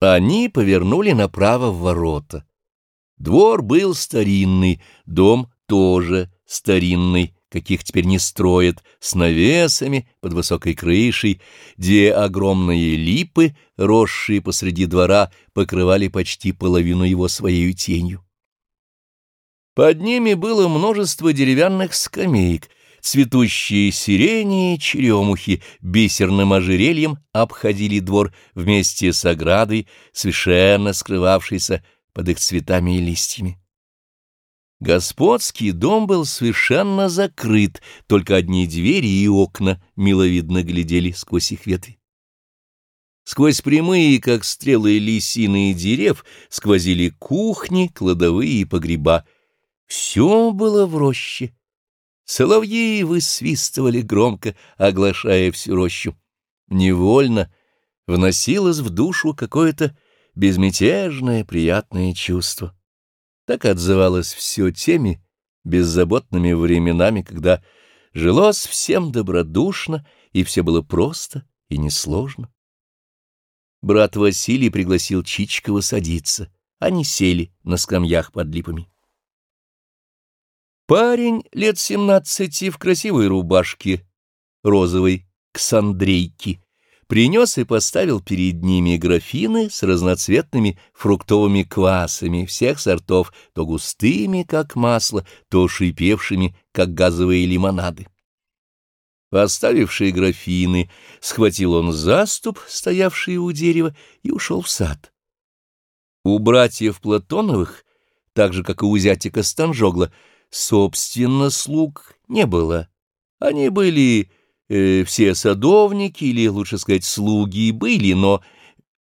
Они повернули направо в ворота. Двор был старинный, дом тоже старинный, каких теперь не строят, с навесами под высокой крышей, две огромные липы, росшие посреди двора, покрывали почти половину его своей тенью. Под ними было множество деревянных скамеек — Цветущие сирени и черемухи бисерным ожерельем обходили двор вместе с оградой, совершенно скрывавшейся под их цветами и листьями. Господский дом был совершенно закрыт, только одни двери и окна миловидно глядели сквозь их ветви. Сквозь прямые, как стрелы лисины дерев, сквозили кухни, кладовые и погреба. Все было в роще Соловьи высвистывали громко, оглашая всю рощу. Невольно вносилось в душу какое-то безмятежное приятное чувство. Так отзывалось все теми беззаботными временами, когда жилось всем добродушно, и все было просто и несложно. Брат Василий пригласил Чичкова садиться. Они сели на скамьях под липами. Парень лет семнадцати в красивой рубашке, розовой, ксандрейки, принес и поставил перед ними графины с разноцветными фруктовыми квасами всех сортов, то густыми, как масло, то шипевшими, как газовые лимонады. Поставившие графины, схватил он заступ, стоявший у дерева, и ушел в сад. У братьев Платоновых, так же, как и у зятика Станжогла, Собственно, слуг не было. Они были э, все садовники, или, лучше сказать, слуги были, но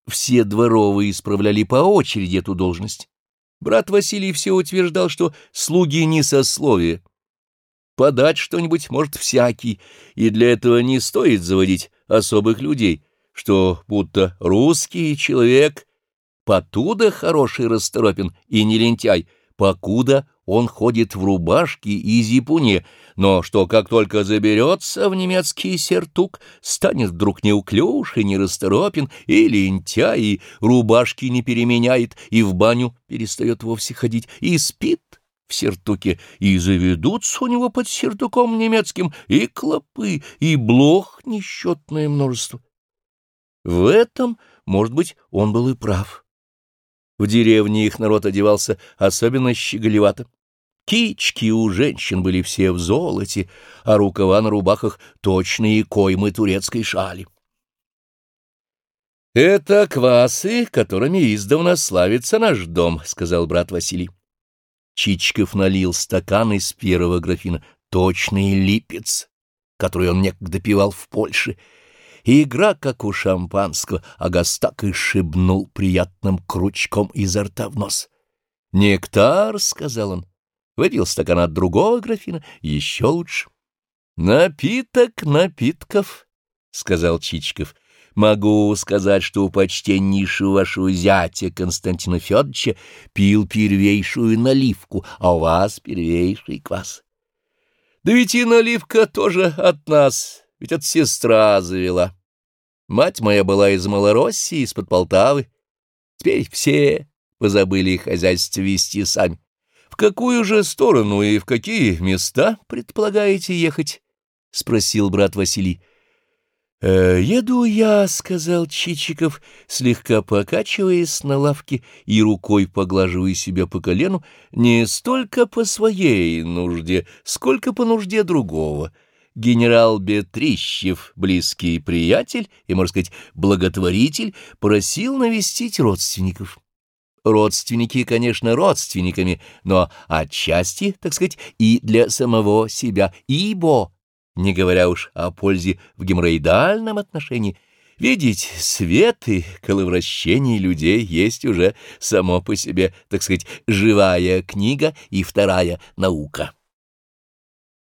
все дворовые исправляли по очереди эту должность. Брат Василий все утверждал, что слуги не сословие. Подать что-нибудь может всякий, и для этого не стоит заводить особых людей, что будто русский человек потуда хороший расторопен и не лентяй, покуда он ходит в рубашке и зипуне, но что как только заберется в немецкий сертук, станет вдруг неуклюж и нерасторопен, и лентяй, и рубашки не переменяет, и в баню перестает вовсе ходить, и спит в сертуке, и заведутся у него под сертуком немецким и клопы, и блох несчетное множество. В этом, может быть, он был и прав. В деревне их народ одевался особенно щеголевато. Кички у женщин были все в золоте, а рукава на рубахах точные коймы турецкой шали. «Это квасы, которыми издавна славится наш дом», — сказал брат Василий. Чичков налил стакан из первого графина, точный липец, который он некогда пивал в Польше, и игра, как у шампанского, а гостак и шибнул приятным крючком изо рта в нос. «Нектар», — сказал он, — выпил стакан от другого графина, еще лучше. — Напиток напитков, — сказал Чичиков. — Могу сказать, что у почтеннейшего вашего зятя Константина Федоровича пил первейшую наливку, а у вас первейший квас. — Да ведь и наливка тоже от нас, ведь от сестра завела. Мать моя была из Малороссии, из-под Полтавы. Теперь все позабыли хозяйство вести сами. В какую же сторону и в какие места предполагаете ехать? — спросил брат Василий. «Э, «Еду я», — сказал Чичиков, слегка покачиваясь на лавке и рукой поглаживая себя по колену, не столько по своей нужде, сколько по нужде другого. Генерал Бетрищев, близкий приятель и, можно сказать, благотворитель, просил навестить родственников. Родственники, конечно, родственниками, но отчасти, так сказать, и для самого себя, ибо, не говоря уж о пользе в геморроидальном отношении, видеть свет и коловращение людей есть уже само по себе, так сказать, живая книга и вторая наука.